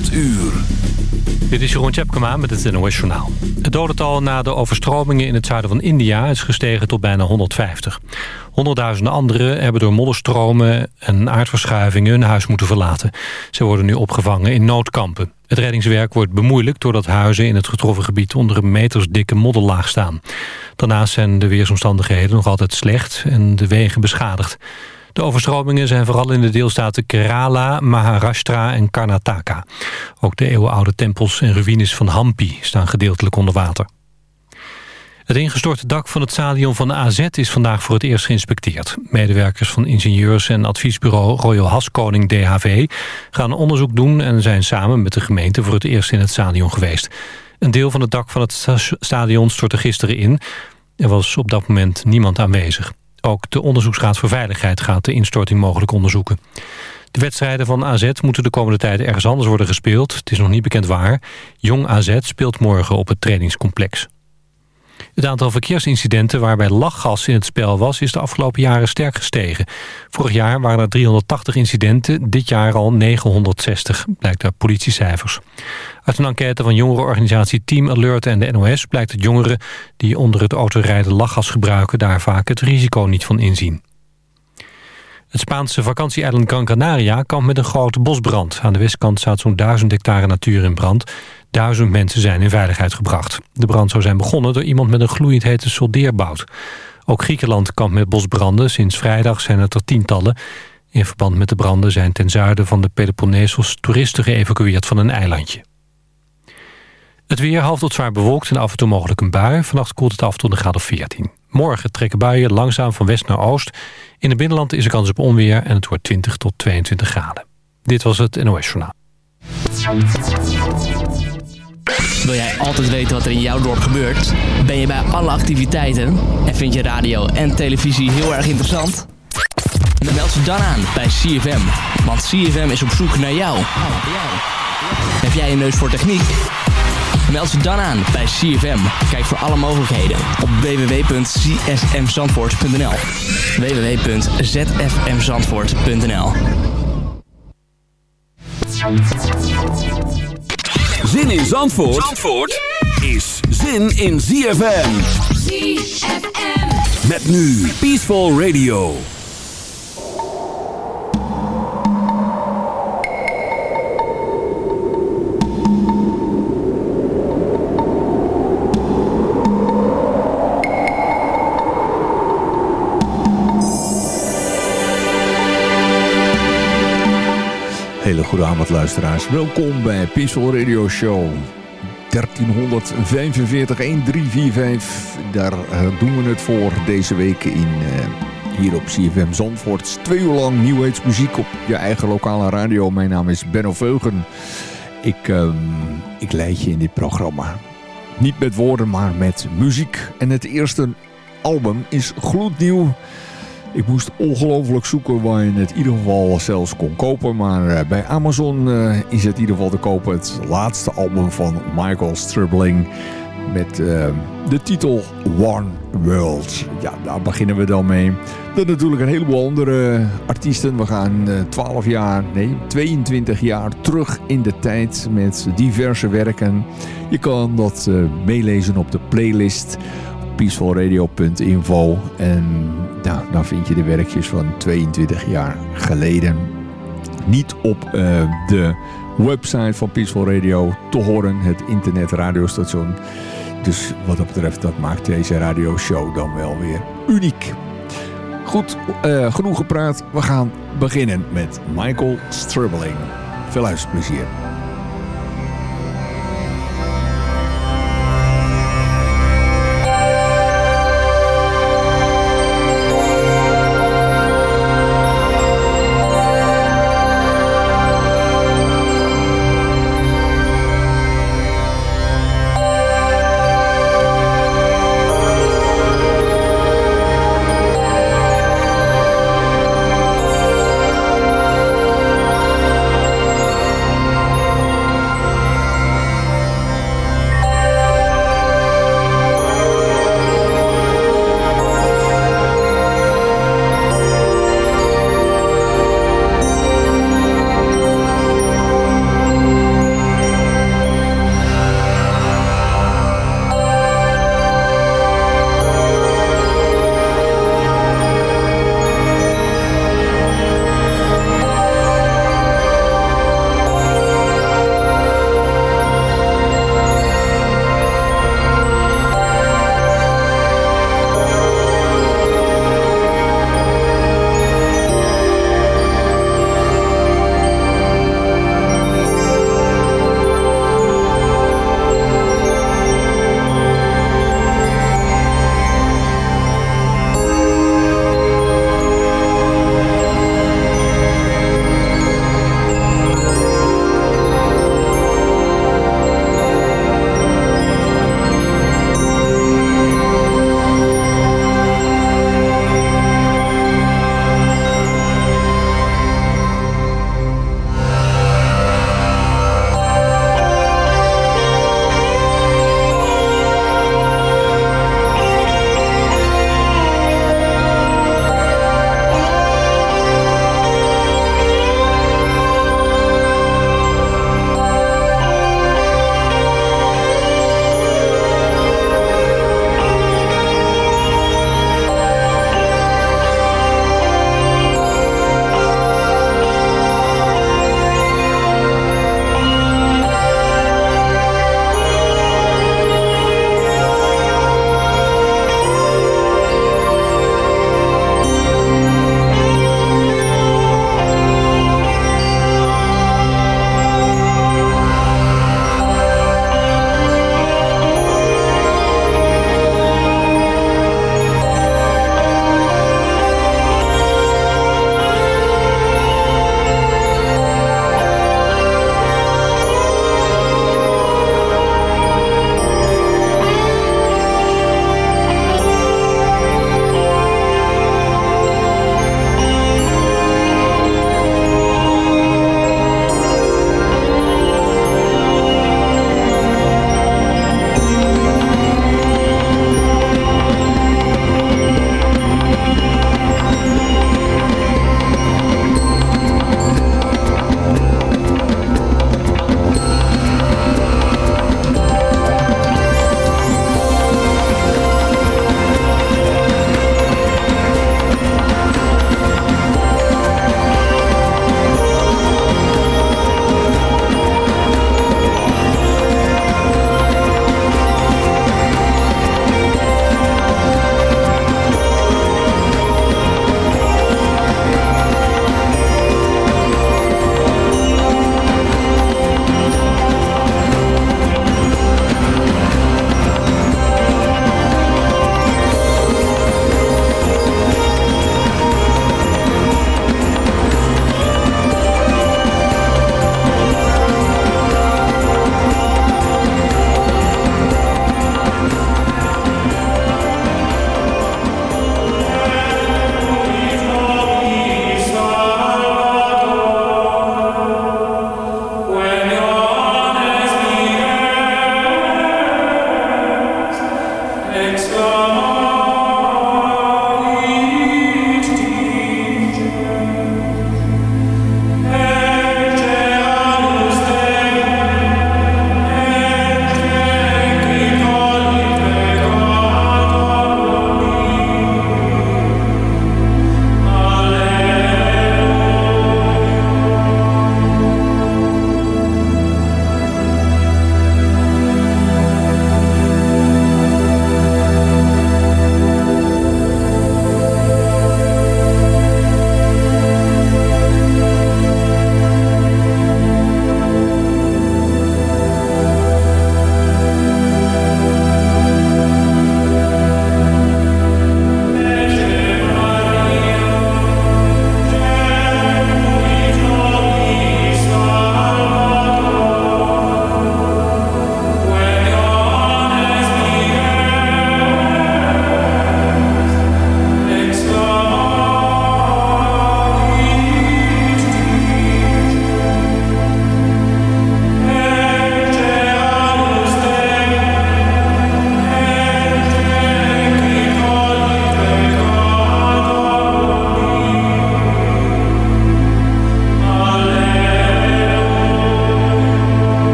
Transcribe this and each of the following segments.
8 uur. Dit is Jeroen Tjepkema met het NOS Journaal. Het dodental na de overstromingen in het zuiden van India is gestegen tot bijna 150. Honderdduizenden anderen hebben door modderstromen en aardverschuivingen hun huis moeten verlaten. Ze worden nu opgevangen in noodkampen. Het reddingswerk wordt bemoeilijkt doordat huizen in het getroffen gebied onder een metersdikke modderlaag staan. Daarnaast zijn de weersomstandigheden nog altijd slecht en de wegen beschadigd. De overstromingen zijn vooral in de deelstaten Kerala, Maharashtra en Karnataka. Ook de eeuwenoude tempels en ruïnes van Hampi staan gedeeltelijk onder water. Het ingestorte dak van het stadion van AZ is vandaag voor het eerst geïnspecteerd. Medewerkers van ingenieurs- en adviesbureau Royal Haskoning DHV gaan onderzoek doen... en zijn samen met de gemeente voor het eerst in het stadion geweest. Een deel van het dak van het stadion stortte gisteren in. Er was op dat moment niemand aanwezig. Ook de Onderzoeksraad voor Veiligheid gaat de instorting mogelijk onderzoeken. De wedstrijden van AZ moeten de komende tijd ergens anders worden gespeeld. Het is nog niet bekend waar. Jong AZ speelt morgen op het trainingscomplex. Het aantal verkeersincidenten waarbij lachgas in het spel was... is de afgelopen jaren sterk gestegen. Vorig jaar waren er 380 incidenten, dit jaar al 960, blijkt uit politiecijfers. Uit een enquête van jongerenorganisatie Team Alert en de NOS... blijkt dat jongeren die onder het autorijden lachgas gebruiken... daar vaak het risico niet van inzien. Het Spaanse vakantieeiland Gran Canaria kampt met een grote bosbrand. Aan de westkant staat zo'n duizend hectare natuur in brand. Duizend mensen zijn in veiligheid gebracht. De brand zou zijn begonnen door iemand met een gloeiend hete soldeerbout. Ook Griekenland kampt met bosbranden. Sinds vrijdag zijn het er tientallen. In verband met de branden zijn ten zuiden van de Peloponnesos toeristen geëvacueerd van een eilandje. Het weer half tot zwaar bewolkt en af en toe mogelijk een bui. Vannacht koelt het af tot een graad of 14. Morgen trekken buien langzaam van west naar oost. In het binnenland is er kans op onweer en het wordt 20 tot 22 graden. Dit was het NOS Journaal. Wil jij altijd weten wat er in jouw dorp gebeurt? Ben je bij alle activiteiten? En vind je radio en televisie heel erg interessant? Dan meld ze dan aan bij CFM. Want CFM is op zoek naar jou. Heb jij een neus voor techniek? Meld ze dan aan bij CFM. Kijk voor alle mogelijkheden op www.csmzandvoort.nl www.zfmzandvoort.nl Zin in Zandvoort, Zandvoort is zin in ZFM. ZFM. Met nu Peaceful Radio. Hele goede avond luisteraars. Welkom bij Peaceful Radio Show 1345 1345. Daar uh, doen we het voor deze week in, uh, hier op CFM Zandvoort. Twee uur lang nieuwheidsmuziek op je eigen lokale radio. Mijn naam is Benno Veugen. Ik, uh, ik leid je in dit programma. Niet met woorden, maar met muziek. En het eerste album is gloednieuw. Ik moest ongelooflijk zoeken waar je het in ieder geval zelfs kon kopen. Maar uh, bij Amazon uh, is het in ieder geval te kopen. Het laatste album van Michael Stribling. Met uh, de titel One World. Ja, daar beginnen we dan mee. Dan natuurlijk een heleboel andere artiesten. We gaan 12 jaar, nee 22 jaar terug in de tijd met diverse werken. Je kan dat meelezen op de playlist peacefulradio.info en nou, dan vind je de werkjes van 22 jaar geleden. Niet op uh, de website van Peaceful Radio te horen, het internetradiostation. Dus wat dat betreft, dat maakt deze radioshow dan wel weer uniek. Goed, uh, genoeg gepraat. We gaan beginnen met Michael Stribling. Veel luisterplezier.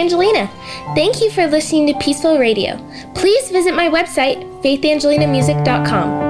Angelina. Thank you for listening to Peaceful Radio. Please visit my website, faithangelinamusic.com.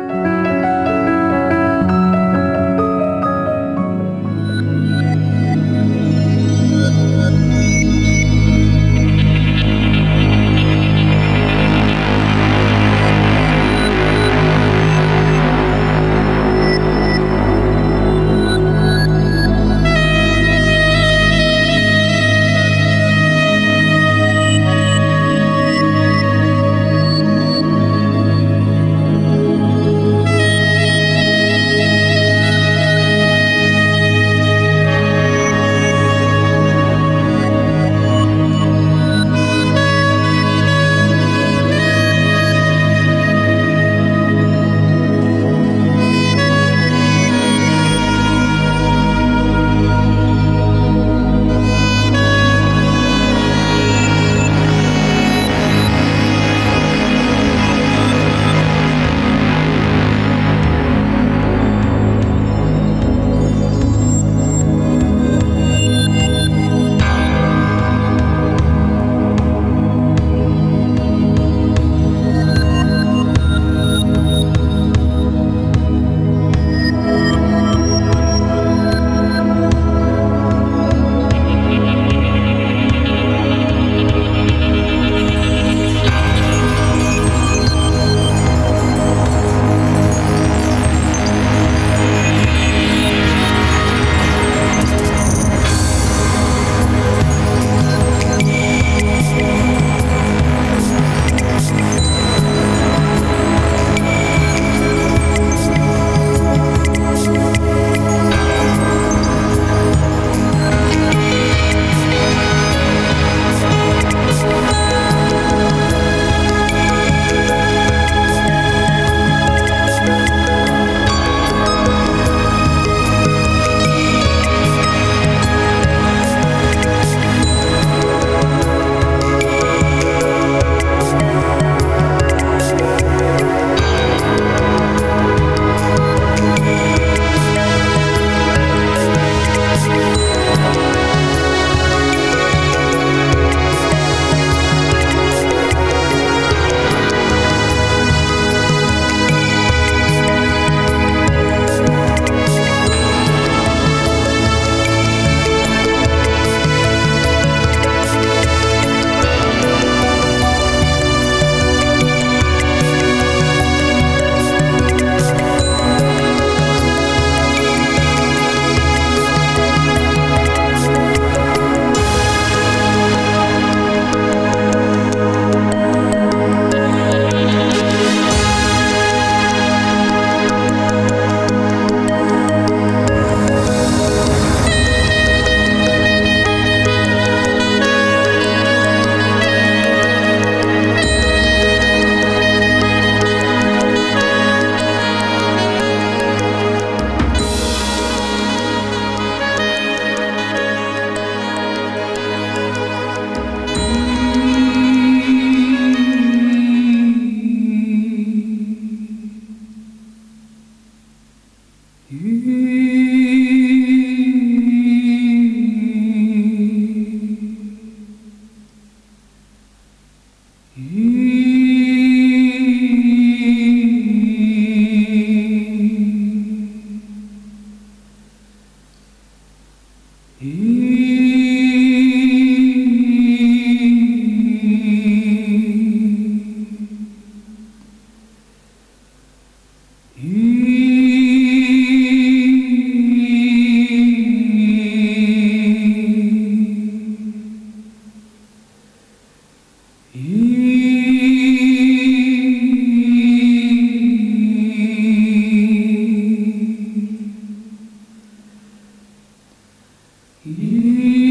One